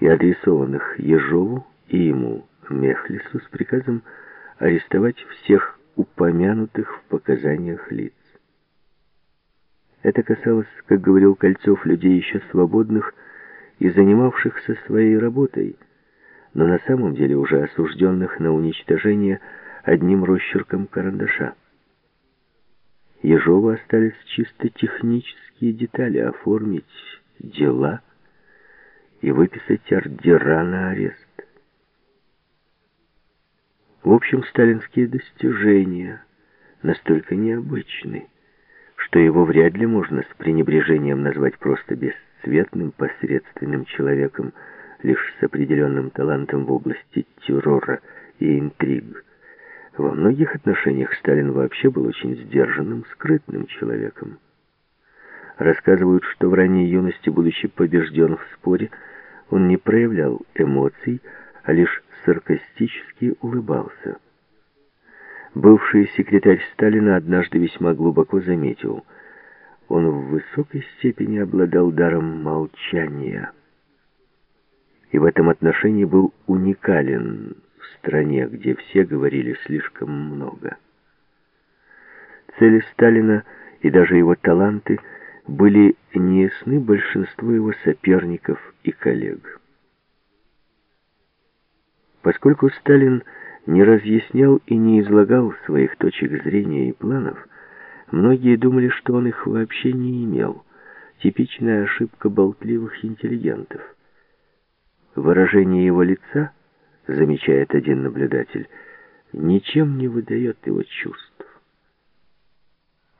и адресованных Ежову и ему, Мехлису, с приказом арестовать всех упомянутых в показаниях лиц. Это касалось, как говорил Кольцов, людей еще свободных и занимавшихся своей работой, но на самом деле уже осужденных на уничтожение одним росчерком карандаша. Ежову остались чисто технические детали оформить дела и выписать ордера на арест. В общем, сталинские достижения настолько необычны, что его вряд ли можно с пренебрежением назвать просто бесцветным, посредственным человеком, лишь с определенным талантом в области террора и интриг. Во многих отношениях Сталин вообще был очень сдержанным, скрытным человеком. Рассказывают, что в ранней юности, будучи побежден в споре, он не проявлял эмоций, а лишь саркастически улыбался. Бывший секретарь Сталина однажды весьма глубоко заметил, он в высокой степени обладал даром молчания. И в этом отношении был уникален в стране, где все говорили слишком много. Цели Сталина и даже его таланты были неясны большинству его соперников и коллег. Поскольку Сталин не разъяснял и не излагал своих точек зрения и планов, многие думали, что он их вообще не имел. Типичная ошибка болтливых интеллигентов. Выражение его лица, замечает один наблюдатель, ничем не выдает его чувств.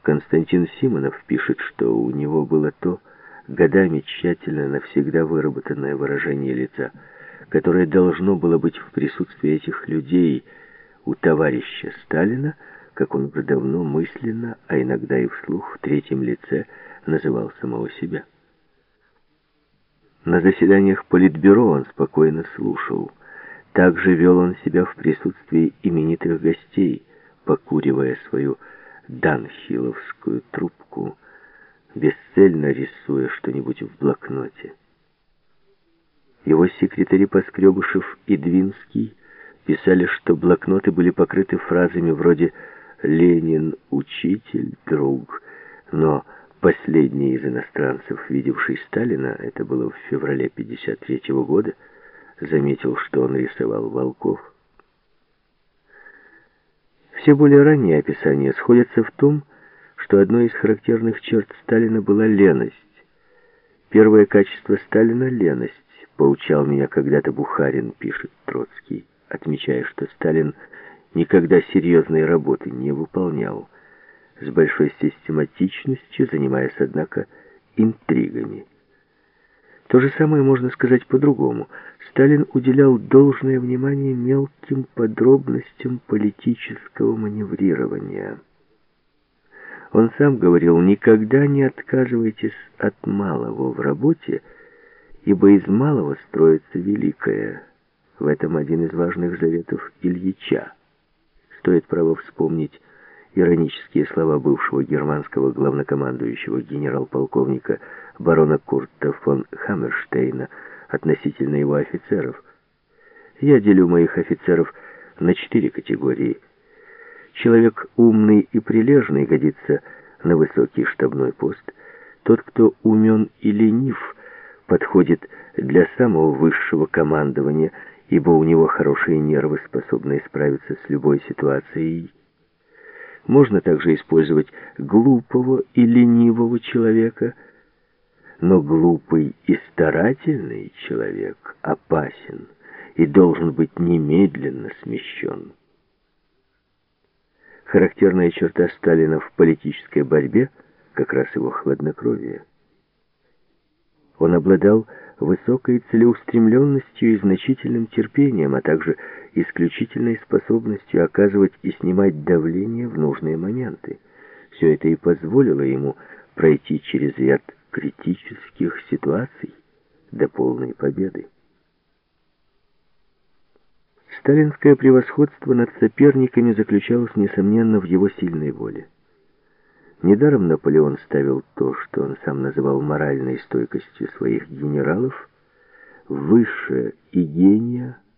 Константин Симонов пишет, что у него было то годами тщательно навсегда выработанное выражение лица – которое должно было быть в присутствии этих людей у товарища Сталина, как он уже давно мысленно, а иногда и вслух в третьем лице называл самого себя. На заседаниях Политбюро он спокойно слушал. Также вел он себя в присутствии именитых гостей, покуривая свою данхиловскую трубку, бесцельно рисуя что-нибудь в блокноте. Его секретари Поскребышев и Двинский писали, что блокноты были покрыты фразами вроде «Ленин – учитель, друг», но последний из иностранцев, видевший Сталина, это было в феврале 53 -го года, заметил, что он рисовал волков. Все более ранние описания сходятся в том, что одной из характерных черт Сталина была леность. Первое качество Сталина – леность. Поучал меня когда-то Бухарин, пишет Троцкий, отмечая, что Сталин никогда серьезной работы не выполнял, с большой систематичностью занимаясь, однако, интригами. То же самое можно сказать по-другому. Сталин уделял должное внимание мелким подробностям политического маневрирования. Он сам говорил, никогда не отказывайтесь от малого в работе, ибо из малого строится великое. В этом один из важных заветов Ильича. Стоит право вспомнить иронические слова бывшего германского главнокомандующего генерал-полковника барона Курта фон Хаммерштейна относительно его офицеров. Я делю моих офицеров на четыре категории. Человек умный и прилежный годится на высокий штабной пост. Тот, кто умен и ленив – подходит для самого высшего командования, ибо у него хорошие нервы, способные справиться с любой ситуацией. Можно также использовать глупого и ленивого человека, но глупый и старательный человек опасен и должен быть немедленно смещен. Характерная черта Сталина в политической борьбе как раз его хладнокровие. Он обладал высокой целеустремленностью и значительным терпением, а также исключительной способностью оказывать и снимать давление в нужные моменты. Все это и позволило ему пройти через ряд критических ситуаций до полной победы. Сталинское превосходство над соперниками заключалось, несомненно, в его сильной воле. Недаром Наполеон ставил то, что он сам называл моральной стойкостью своих генералов, выше и гения,